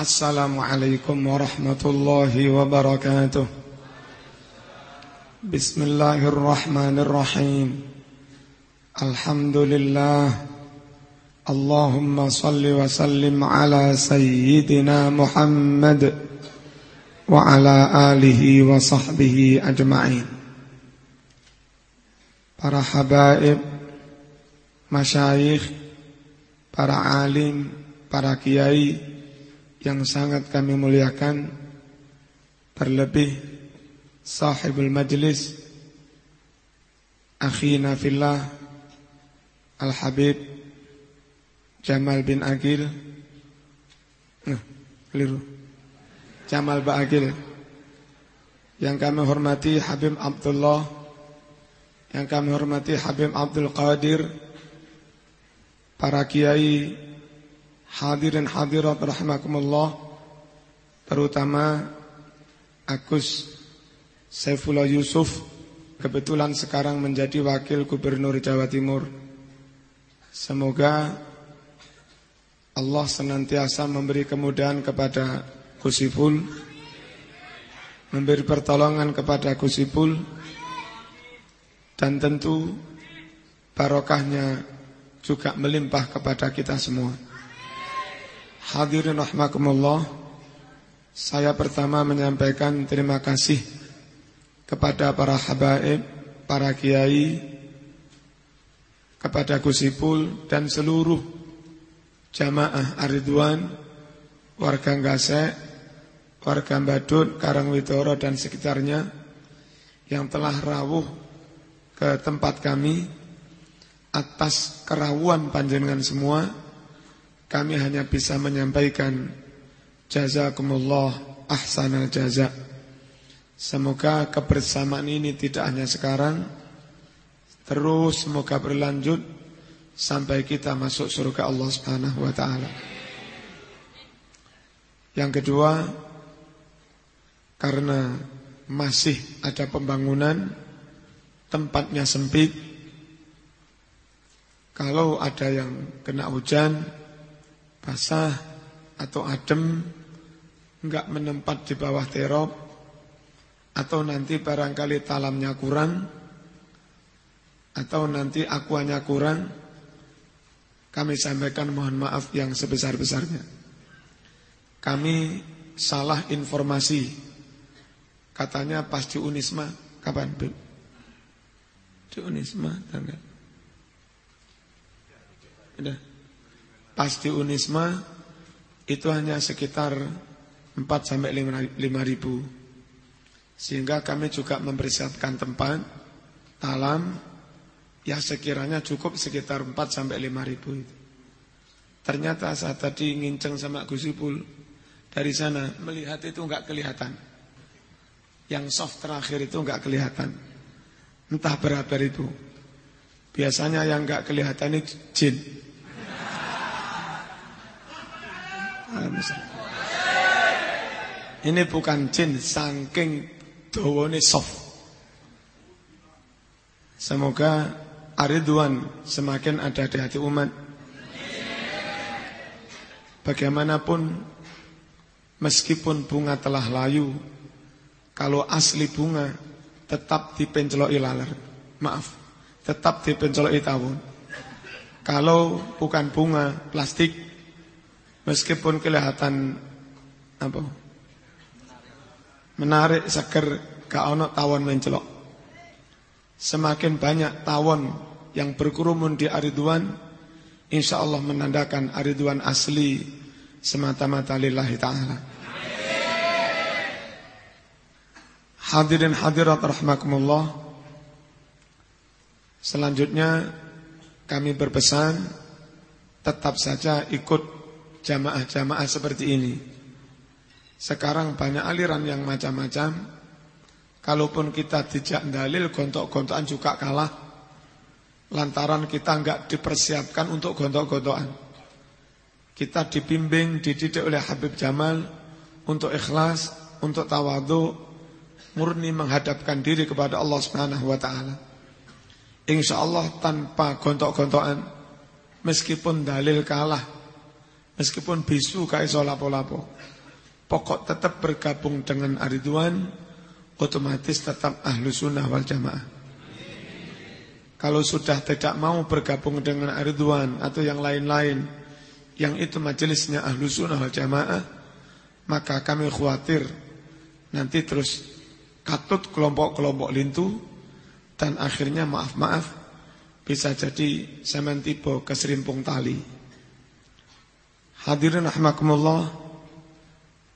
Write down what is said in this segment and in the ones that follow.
Assalamualaikum warahmatullahi wabarakatuh Bismillahirrahmanirrahim Alhamdulillah Allahumma salli wa sallim ala sayyidina Muhammad Wa ala alihi wa sahbihi ajma'in Para habaib Masyayikh Para alim Para kiai yang sangat kami muliakan terlebih sahibul majlis akhina fillah Al Habib Jamal bin Agil. Nah, keliru. Jamal bin Agil. Yang kami hormati Habib Abdullah yang kami hormati Habib Abdul Qadir para kiai Hadirin hadirat rahimakumullah Terutama Agus Saifullah Yusuf Kebetulan sekarang menjadi wakil gubernur Jawa Timur. Semoga Allah senantiasa memberi kemudahan kepada Kusipul Memberi pertolongan kepada Kusipul Dan tentu Barokahnya juga melimpah kepada kita semua Hadirin rahmakumullah Saya pertama menyampaikan terima kasih Kepada para habaib Para kiai Kepada Gusipul Dan seluruh Jamaah Aridwan Warga Ngasek Warga Badut, Karangwitoro dan sekitarnya Yang telah rawuh Ke tempat kami Atas kerawuan panjenengan semua kami hanya bisa menyampaikan jazakumullah ahsanal jaza. Semoga kebersamaan ini tidak hanya sekarang, terus semoga berlanjut sampai kita masuk surga Allah Subhanahu wa taala. Yang kedua, karena masih ada pembangunan, tempatnya sempit. Kalau ada yang kena hujan, basah atau adem, enggak menempat di bawah terop, atau nanti barangkali talamnya kurang, atau nanti akuanya kurang, kami sampaikan mohon maaf yang sebesar-besarnya. Kami salah informasi. Katanya pas di Unisma, kapan? Di Unisma, tanggal. Udah. Pas di Unisma itu hanya sekitar 4 sampai 5 ribu. Sehingga kami juga mempersiapkan tempat talam yang sekiranya cukup sekitar 4 sampai 5 ribu itu. Ternyata saat tadi nginceng sama Gus Ipul dari sana melihat itu enggak kelihatan. Yang soft terakhir itu enggak kelihatan. Entah berapa ribu. Biasanya yang enggak kelihatan itu jin. Ini bukan jin saking dawane soft. Semoga ariduan semakin ada di hati umat. Bagaimanapun meskipun bunga telah layu, kalau asli bunga tetap dipenceloki laler. Maaf, tetap dipenceloki tawon. Kalau bukan bunga plastik Meskipun kelihatan apa? Menarik seger gak ono tawon mencelok. Semakin banyak tawon yang berkerumun di Ariduan, insya Allah menandakan Ariduan asli semata-mata lillahi ta'ala. Hadirin hadirat rahmakumullah. Selanjutnya kami berpesan tetap saja ikut jamaah-jamaah seperti ini. Sekarang banyak aliran yang macam-macam. Kalaupun kita tidak dalil, gontok-gontokan juga kalah. Lantaran kita enggak dipersiapkan untuk gontok-gontokan. Kita dibimbing, dididik oleh Habib Jamal untuk ikhlas, untuk tawadu, murni menghadapkan diri kepada Allah Subhanahu wa taala. Insya Allah tanpa gontok-gontokan, meskipun dalil kalah, Meskipun bisu kayak lapo-lapo. Pokok tetap bergabung dengan Ariduan, otomatis tetap ahlu sunnah wal jamaah. Kalau sudah tidak mau bergabung dengan Ariduan atau yang lain-lain, yang itu majelisnya ahlu sunnah wal jamaah, maka kami khawatir nanti terus katut kelompok-kelompok lintu dan akhirnya maaf-maaf bisa jadi semen tipe keserimpung tali. Hadirin rahmakumullah.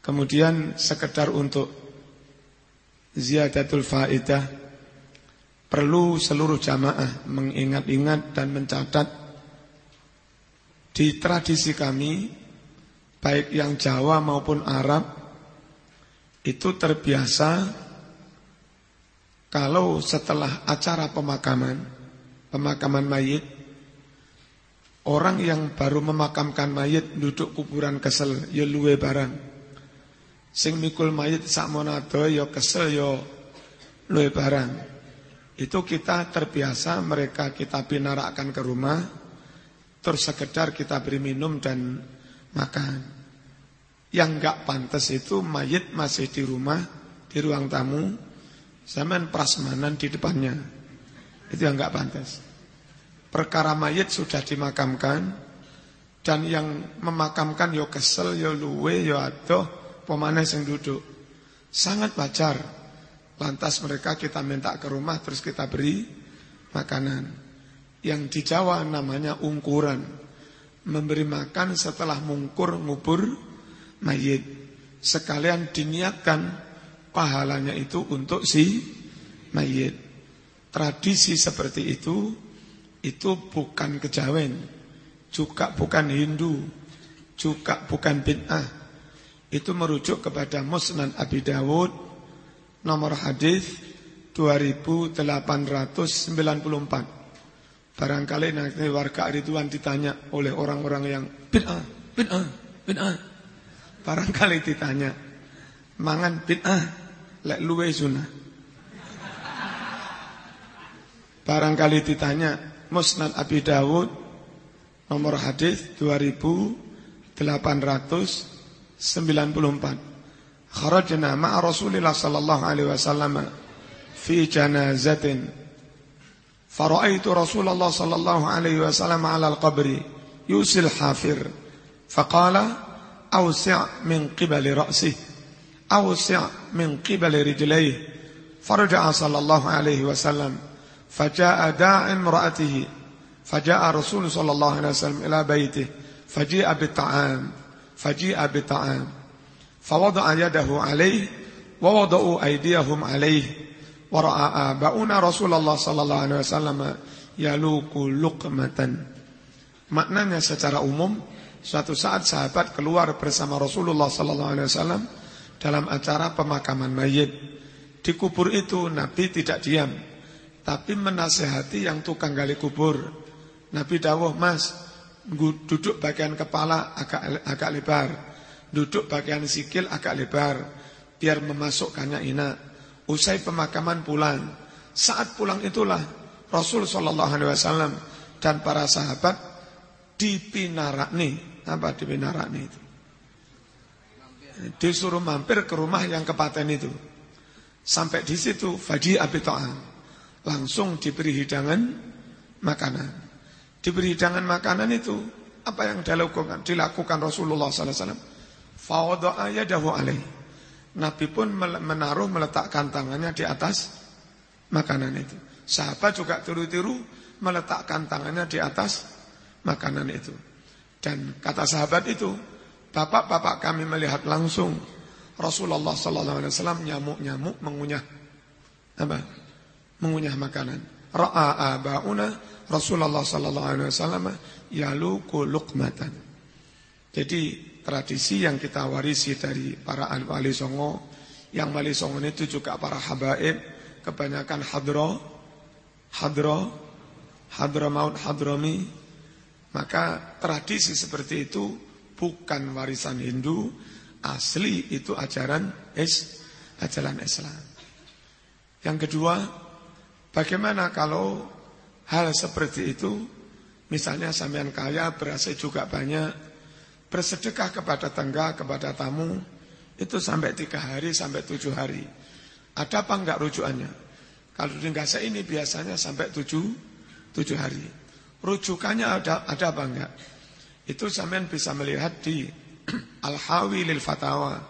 Kemudian sekedar untuk ziyadatul faidah perlu seluruh jamaah mengingat-ingat dan mencatat di tradisi kami baik yang Jawa maupun Arab itu terbiasa kalau setelah acara pemakaman, pemakaman mayit, orang yang baru memakamkan mayit duduk kuburan kesel, ya luwe barang. Sing mikul mayit sak monado ya kesel ya luwe barang. Itu kita terbiasa mereka kita pinarakkan ke rumah, terus sekedar kita beri minum dan makan. Yang enggak pantas itu mayit masih di rumah, di ruang tamu, Zaman prasmanan di depannya. Itu yang enggak pantas. Perkara mayit sudah dimakamkan dan yang memakamkan yo kesel yo luwe yo adoh pemana yang duduk. Sangat wajar. Lantas mereka kita minta ke rumah terus kita beri makanan. Yang di Jawa namanya ungkuran. Memberi makan setelah mungkur ngubur mayit. Sekalian diniatkan pahalanya itu untuk si mayit. Tradisi seperti itu itu bukan kejawen, juga bukan Hindu, juga bukan bid'ah. Itu merujuk kepada Musnad Abi Dawud nomor hadis 2894. Barangkali nanti warga Ridwan ditanya oleh orang-orang yang bid'ah, bid'ah, bid'ah. Barangkali ditanya, mangan bid'ah, lek luwe sunah. Barangkali ditanya Musnad Abi Dawud nomor hadis 2894 kharajna ma'a Rasulillah sallallahu alaihi wasallam fi janazatin. Faraitu Rasulullah sallallahu alaihi wasallam ala al-qabri yusil hafir. Faqala awsi' min qibali ra'sih awsi' min qibali rijlaihi. Farja'a sallallahu alaihi wasallam. فجاء داع امرأته فجاء رسول صلى الله عليه وسلم إلى بيته فجيء بالطعام فجيء بالطعام فوضع يده عليه ووضعوا أيديهم عليه ورأى آباؤنا رسول الله صلى الله عليه وسلم يلوك لقمة maknanya secara umum suatu saat sahabat keluar bersama Rasulullah sallallahu alaihi wasallam dalam acara pemakaman mayit. Di kubur itu Nabi tidak diam, tapi menasehati yang tukang gali kubur. Nabi dawuh, "Mas, duduk bagian kepala agak agak lebar, duduk bagian sikil agak lebar, biar memasukkannya enak." Usai pemakaman pulang. Saat pulang itulah Rasul Shallallahu Alaihi Wasallam dan para sahabat dipinarakni. Apa dipinarakni itu? disuruh mampir ke rumah yang kepaten itu. Sampai di situ faji abito'an. Langsung diberi hidangan makanan. Diberi hidangan makanan itu apa yang dilakukan dilakukan Rasulullah SAW. Fawado'a yadahu alaih. Nabi pun menaruh meletakkan tangannya di atas makanan itu. Sahabat juga tiru-tiru meletakkan tangannya di atas makanan itu. Dan kata sahabat itu, Bapak-bapak kami melihat langsung Rasulullah sallallahu alaihi wasallam nyamuk-nyamuk mengunyah apa? Mengunyah makanan. Ra'a abauna Rasulullah sallallahu alaihi wasallam yaluku luqmatan. Jadi tradisi yang kita warisi dari para wali songo, yang wali songo itu juga para habaib, kebanyakan hadro, hadro, hadro maut hadromi. Maka tradisi seperti itu bukan warisan Hindu, asli itu ajaran is ajaran Islam. Yang kedua, bagaimana kalau hal seperti itu misalnya sampean kaya, berasa juga banyak, bersedekah kepada tangga, kepada tamu, itu sampai tiga hari, sampai tujuh hari. Ada apa enggak rujukannya? Kalau di Gasa ini biasanya sampai tujuh, tujuh hari. Rujukannya ada, ada apa enggak? Itu sampean bisa melihat di Al-Hawi lil Fatawa,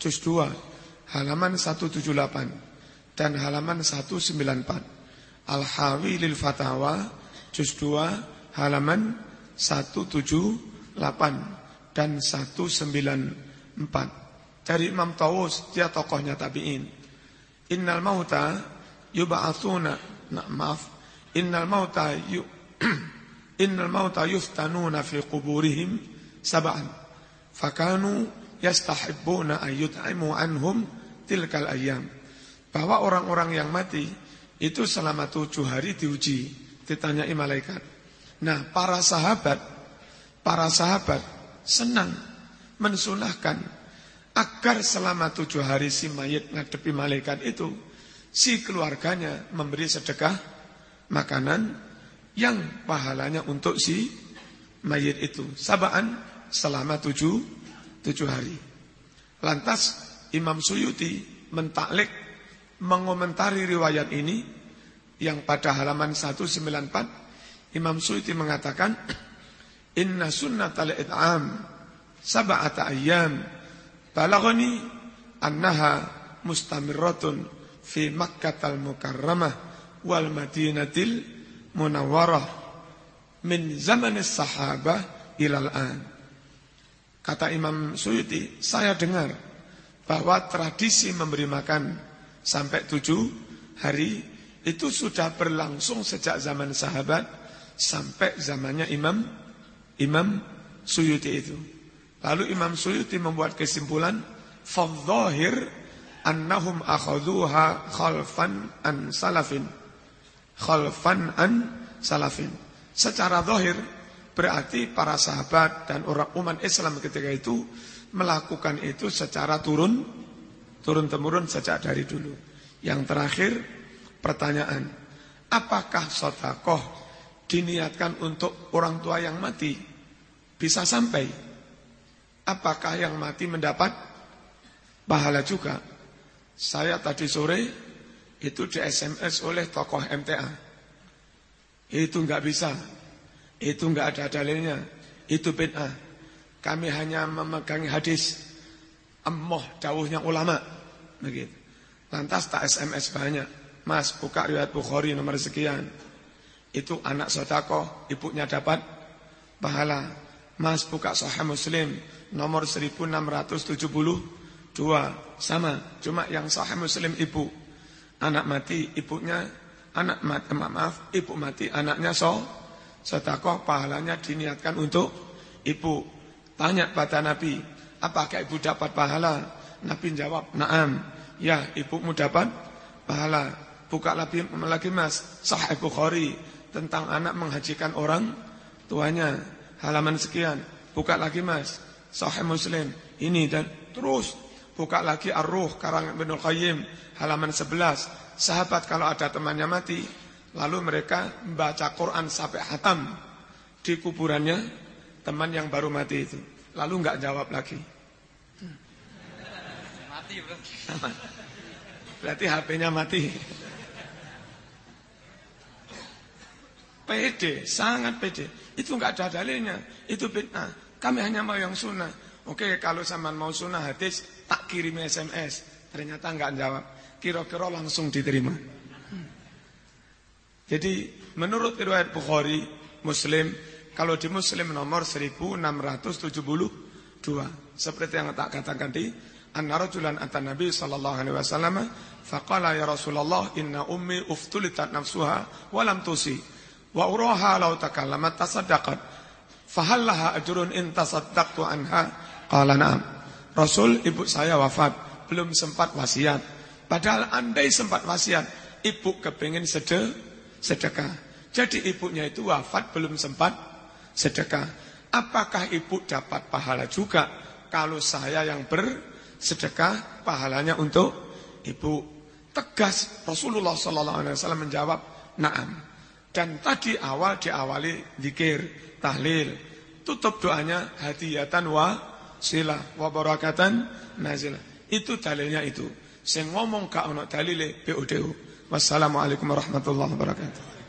juz 2, halaman 178 dan halaman 194. Al-Hawi lil Fatawa, juz 2, halaman 178 dan 194 dari Imam Tawus, dia tokohnya tabi'in. Innal mauta yub'atsuna, nah, maaf, innal mauta yu, innal mauta yuftanuna fi quburihim sab'an. Fakanu yastahibbuna ayyut'imu anhum tilkal ayyam. Bahwa orang-orang yang mati itu selama tujuh hari diuji, ditanyai malaikat. Nah, para sahabat, para sahabat senang mensunahkan agar selama tujuh hari si mayit ngadepi malaikat itu si keluarganya memberi sedekah makanan yang pahalanya untuk si mayit itu sabaan selama tujuh tujuh hari. Lantas Imam Suyuti mentaklik mengomentari riwayat ini yang pada halaman 194 Imam Suyuti mengatakan inna sunnatal it'am sab'ata ayyam Balaghani annaha mustamirratun fi Makkah al-Mukarramah wal Madinatil Munawwarah min zaman sahabah ilal an. Kata Imam Suyuti, saya dengar bahwa tradisi memberi makan sampai tujuh hari itu sudah berlangsung sejak zaman sahabat sampai zamannya Imam Imam Suyuti itu. Lalu Imam Suyuti membuat kesimpulan, fadzahir annahum akhadhuha khalfan an salafin. Khalfan an salafin. Secara zahir berarti para sahabat dan orang umat Islam ketika itu melakukan itu secara turun turun temurun sejak dari dulu. Yang terakhir pertanyaan, apakah sotakoh diniatkan untuk orang tua yang mati bisa sampai Apakah yang mati mendapat pahala juga? Saya tadi sore itu di SMS oleh tokoh MTA. Itu enggak bisa. Itu enggak ada dalilnya. Itu bid'ah. Kami hanya memegang hadis emoh dawuhnya ulama. Begitu. Lantas tak SMS banyak. Mas buka riwayat Bukhari nomor sekian. Itu anak sodako, ibunya dapat pahala. Mas buka sahih Muslim nomor 1672 sama cuma yang sahih Muslim ibu anak mati ibunya anak mati maaf ibu mati anaknya so sedekah pahalanya diniatkan untuk ibu tanya pada Nabi apakah ibu dapat pahala? Nabi jawab naam. Ya ibumu dapat pahala. Buka lagi, lagi mas. Sahih Bukhari tentang anak menghajikan orang tuanya. Halaman sekian. Buka lagi mas. Sahih Muslim. Ini dan terus. Buka lagi Ar-Ruh karang Ibnu Qayyim. Halaman 11. Sahabat kalau ada temannya mati lalu mereka membaca Quran sampai hatam di kuburannya teman yang baru mati itu. Lalu enggak jawab lagi. Mati, Bro. Berarti HP-nya mati. pede, sangat pede. Itu enggak ada dalilnya. Itu fitnah. Kami hanya mau yang sunnah. Oke, kalau sama mau sunnah hadis, tak kirim SMS. Ternyata enggak jawab. Kira-kira langsung diterima. Jadi, menurut riwayat Bukhari, Muslim, kalau di Muslim nomor 1672, seperti yang tak katakan di Anna rajulan ata Nabi sallallahu alaihi wasallam faqala ya Rasulullah inna ummi uftulitat nafsuha wa lam tusi wa uraha law takallamat tasaddaqat Fahallaha ajrun in tasaddaqtu anha? Qala na'am. Rasul ibu saya wafat, belum sempat wasiat. Padahal andai sempat wasiat, ibu kepingin sede, sedekah. Jadi ibunya itu wafat belum sempat sedekah. Apakah ibu dapat pahala juga kalau saya yang bersedekah pahalanya untuk ibu? Tegas Rasulullah sallallahu alaihi wasallam menjawab, "Na'am." Dan tadi awal diawali zikir tahlil, tutup doanya hadiyatan wa sila wa barakatan nazila. Itu dalilnya itu. Sing ngomong gak ono dalile PODO. Wassalamualaikum warahmatullahi wabarakatuh.